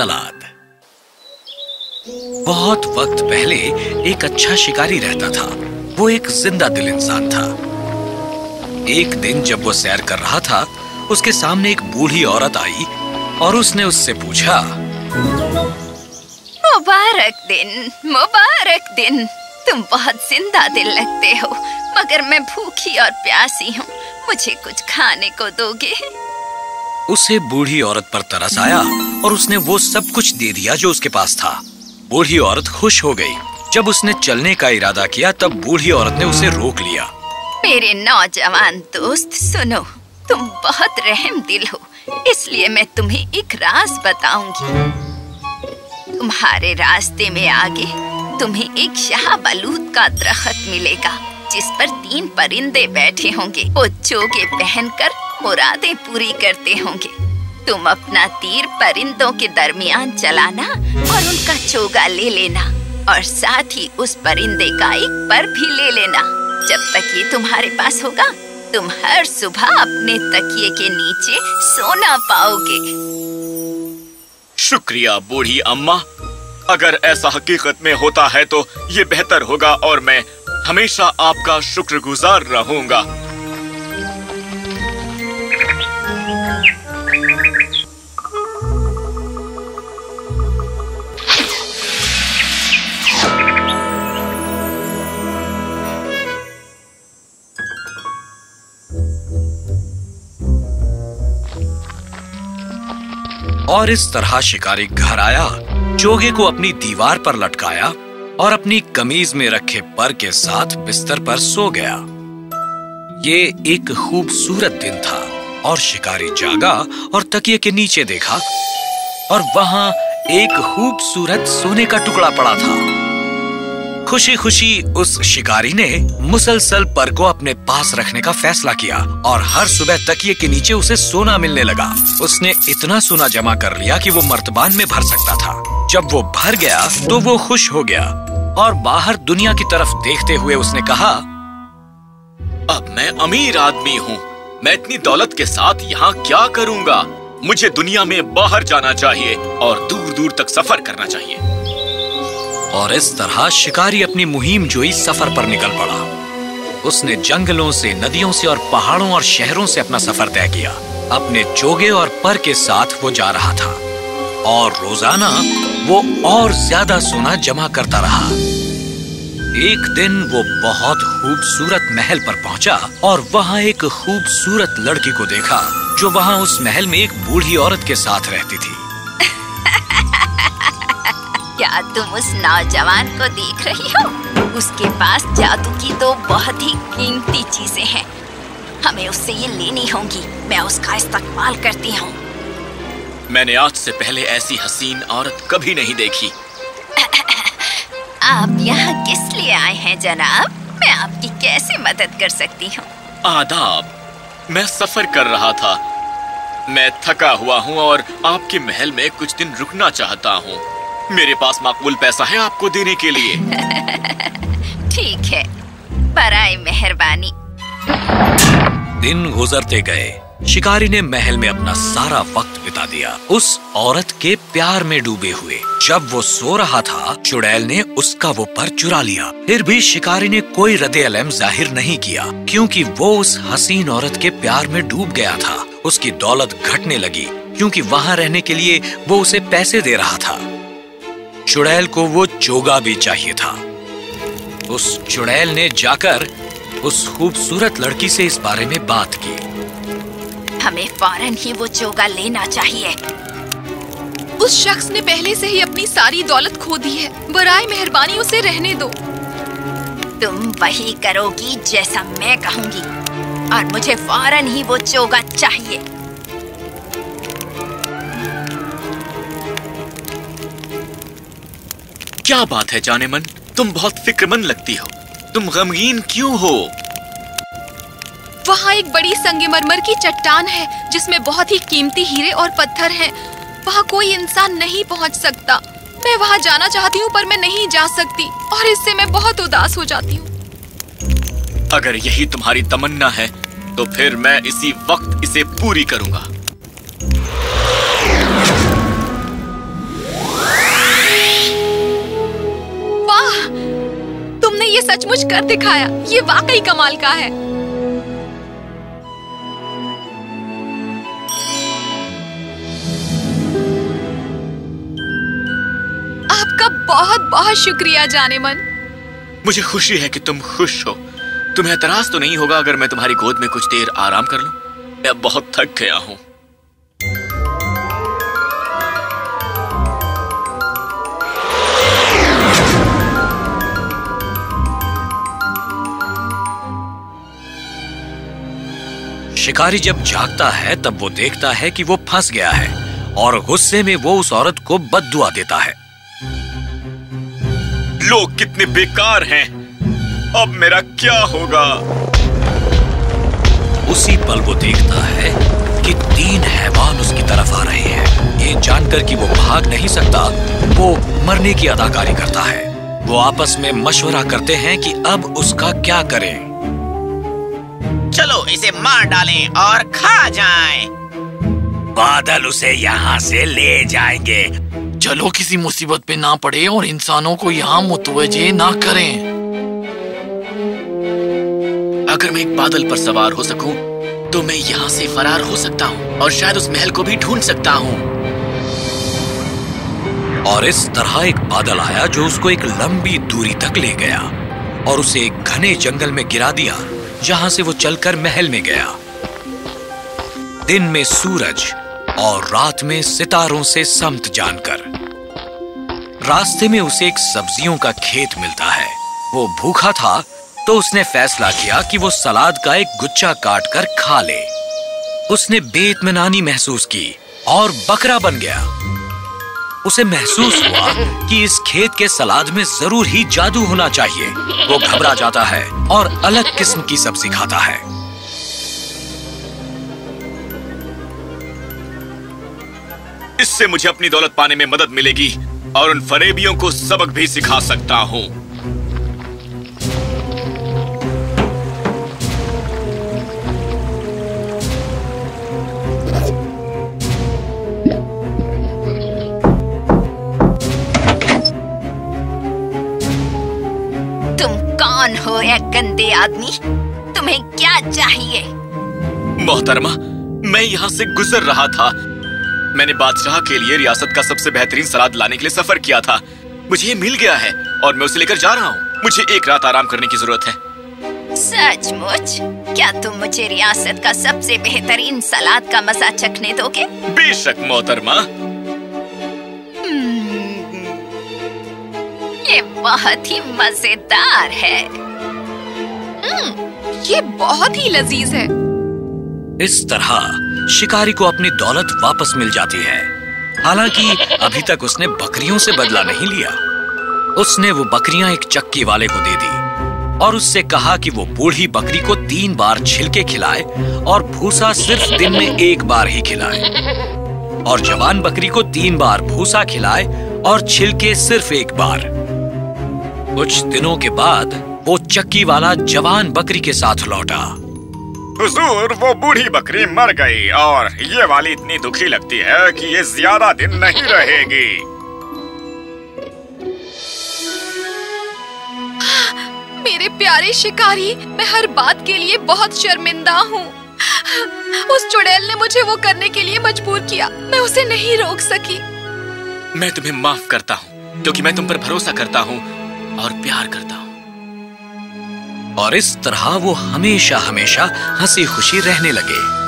सलाद। बहुत वक्त पहले एक अच्छा शिकारी रहता था। वो एक ज़िंदा दिल इंसान था। एक दिन जब वो सैर कर रहा था, उसके सामने एक बूढ़ी औरत आई और उसने उससे पूछा, मुबारक दिन मुबारक दिन। तुम बहुत ज़िंदा दिल लगते हो, मगर मैं भूखी और प्यासी हूँ। मुझे कुछ खाने को दोगे? उसे बूढ़ी औरत पर तरस आया और उसने वो सब कुछ दे दिया जो उसके पास था। बूढ़ी औरत खुश हो गई। जब उसने चलने का इरादा किया, तब बूढ़ी औरत ने उसे रोक लिया। मेरे नौजवान दोस्त, सुनो, तुम बहुत रहम दिल हो। इसलिए मैं तुम्हें एक राज बताऊँगी। तुम्हारे रास्ते में आगे तुम्हें एक शाह बलूत का दरख्त मिलेगा, जिस पर तीन परिंदे बैठे होंगे। वो चोगे पहनकर मुरादें पूरी करते होंगे। तुम अपना तीर परिंदों के दरमियान चलाना और उनका चोगा ले लेना और साथ ही उस परिंदे का एक पर भी ले लेना। जब तक ये तुम्हारे पास होगा, तुम हर सुबह अपने तकिए के नीचे सोना पाओगे। शुक्रिया बूढ़ी अम्मा। अगर ऐसा हकीकत में होता है तो ये बेहतर होगा और मैं हमेशा आपका शुक्रगुजार रहूँगा। और इस तरह शिकारी घर आया, चोगे को अपनी दीवार पर लटकाया और अपनी कमीज में रखे पर के साथ बिस्तर पर सो गया। ये एक खूबसूरत दिन था और शिकारी जागा और तकिए के नीचे देखा और वहाँ एक खूबसूरत सोने का टुकड़ा पड़ा था। खुशी खुशी उस शिकारी ने मुसलसल पर को अपने पास रखने का फैसला किया और हर सुबह तकिए के नीचे उसे सोना मिलने लगा। उसने इतना सोना जमा कर लिया कि वो मर्तबान में भर सकता था। जब वो भर गया तो वो खुश हो गया और बाहर दुनिया की तरफ़ देखते हुए उसने कहा, अब मैं अमीर आदमी हूँ। मैं इतनी दौलत के साथ यहाँ क्या करूँगा? मुझे दुनिया में बाहर जाना चाहिए और दूर दूर तक सफ़र करना चाहिए। और इस तरह शिकारी अपनी मुहिम जोई सफ़र पर निकल पड़ा। उसने जंगलों से, नदियों से और पहाड़ों और शहरों से अपना सफ़र तय किया। अपने चोगे और पर के साथ वो जा रहा था। और रोज़ाना वो और ज़्यादा सोना जमा करता रहा। एक दिन वो बहुत खूबसूरत महल पर पहुँचा और वहाँ एक खूबसूरत लड़की को देखा, जो वहाँ उस महल में एक बूढ़ी औरत के साथ रहती थी। क्या तुम उस नौजवान को देख रही हो। उसके पास जादू की दो बहुत ही कीमती चीज़ें हैं। हमें उससे ये लेनी होंगी। मैं उसका इस्तेमाल करती हूँ। मैंने आज से पहले ऐसी हसीन औरत कभी नहीं देखी। आप यहाँ किस लिए आए हैं जनाब? मैं आपकी कैसे मदद कर सकती हूँ? आदाब मैं सफ़र कर रहा था। मैं थका हुआ हूँ और आपके महल में कुछ दिन रुकना चाहता हूँ। मेरे पास माकूल पैसा है आपको देने के लिए। ठीक है बराए मेहरबानी। दिन गुजरते गए। शिकारी ने महल में अपना सारा वक्त बिता दिया। उस औरत के प्यार में डूबे हुए। जब वो सो रहा था चुड़ैल ने उसका वो पर चुरा लिया। फिर भी शिकारी ने कोई रदे अलम ज़ाहिर नहीं किया क्योंकि वो उस हसीन औरत के प्यार में डूब गया था। उसकी दौलत घटने लगी क्योंकि वहाँ रहने के लिए वो उसे पैसे दे रहा था। चुड़ैल को वो चोगा भी चाहिए था। उस चुड़ैल ने जाकर उस खूबसूरत लड़की से इस बारे में बात की। हमें फ़ौरन ही वो चोगा लेना चाहिए। उस शख्स ने पहले से ही अपनी सारी दौलत खो दी है। बराए मेहरबानी उसे रहने दो। तुम वही करोगी जैसा मैं कहूँगी। और मुझे फ़ौरन ही वो चोगा चाहिए। क्या बात है जाने मन तुम बहुत फिक्रमंद लगती हो। तुम गमगीन क्यों हो? वहाँ एक बड़ी संगमरमर की चट्टान है जिसमें बहुत ही कीमती हीरे और पत्थर हैं। वहाँ कोई इंसान नहीं पहुँच सकता। मैं वहाँ जाना चाहती हूँ पर मैं नहीं जा सकती और इससे मैं बहुत उदास हो जाती हूँ। अगर यही तुम्हारी तमन्ना है तो फिर मैं इसी वक्त इसे पूरी करूँगा। ये सचमुच कर दिखाया। ये वाकई कमाल का है। आपका बहुत बहुत शुक्रिया जाने मन मुझे खुशी है कि तुम खुश हो। तुम्हें एतराज़ तो नहीं होगा अगर मैं तुम्हारी गोद में कुछ देर आराम कर लूँ? मैं बहुत थक गया हूँ। शिकारी जब जागता है तब वो देखता है कि वो फंस गया है और गुस्से में वो उस औरत को बददुआ देता है। लोग कितने बेकार हैं। अब मेरा क्या होगा? उसी पल वो देखता है कि तीन हैवान उसकी तरफ़ आ रहे हैं। ये जानकर कि वो भाग नहीं सकता वो मरने की अदाकारी करता है। वो आपस में मशवरा करते हैं कि अब उसका क्या करें। चलो इसे मार डालें और खा जाएँ। बादल उसे यहाँ से ले जाएँगे। चलो किसी मुसीबत पे ना पड़े और इंसानों को यहाँ मुतवजे ना करें। अगर मैं एक बादल पर सवार हो सकूँ, तो मैं यहाँ से फरार हो सकता हूँ और शायद उस महल को भी ढूंढ सकता हूँ। और इस तरह एक बादल आया जो उसको एक लंबी दूरी तक ले गया और उसे एक घने जंगल में गिरा दिया। जहाँ से वो चलकर महल में गया। दिन में सूरज और रात में सितारों से समत जानकर। रास्ते में उसे एक सब्जियों का खेत मिलता है। वो भूखा था तो उसने फैसला किया कि वो सलाद का एक गुच्छा काट कर खा ले। उसने बेतमनानी महसूस की और बकरा बन गया। उसे महसूस हुआ कि इस खेत के सलाद में ज़रूर ही जादू होना चाहिए। वो घबरा जाता है और अलग किस्म की सब्ज़ी खाता है। इससे मुझे अपनी दौलत पाने में मदद मिलेगी और उन फरेबियों को सबक भी सिखा सकता हूँ। कौन हो ये गंदे आदमी? तुम्हें क्या चाहिए? मोहतरमा मैं यहाँ से गुजर रहा था। मैंने बादशाह के लिए रियासत का सबसे बेहतरीन सलाद लाने के लिए सफ़र किया था। मुझे ये मिल गया है और मैं उसे लेकर जा रहा हूँ। मुझे एक रात आराम करने की ज़रूरत है। सचमुच? क्या तुम मुझे रियासत का सबसे बेहतरीन सलाद का मज़ा चखने दोगे? बेशक मोहतरमा। बहुत ही मज़ेदार है। ये बहुत ही लजीज है। इस तरह शिकारी को अपनी दौलत वापस मिल जाती है। हालाँकि अभी तक उसने बकरियों से बदला नहीं लिया। उसने वो बकरियाँ एक चक्की वाले को दे दी और उससे कहा कि वो बूढ़ी बकरी को तीन बार छिलके खिलाए और भूसा सिर्फ़ दिन में एक बार ही खिलाए। और जवान बकरी को तीन बार भूसा खिलाए और छिलके सिर्फ़ एक बार। कुछ दिनों के बाद वो चक्की वाला जवान बकरी के साथ लौटा। हुजूर वो बूढ़ी बकरी मर गई और ये वाली इतनी दुखी लगती है कि ये ज़्यादा दिन नहीं रहेगी। मेरे प्यारे शिकारी मैं हर बात के लिए बहुत शर्मिंदा हूँ। उस चुड़ैल ने मुझे वो करने के लिए मजबूर किया। मैं उसे नहीं रोक सकी। मैं तुम्हें माफ़ करता हूँ क्योंकि मैं तुम पर भरोसा करता हूँ। और प्यार करता हूँ। और इस तरह वो हमेशा हमेशा हँसी खुशी रहने लगे।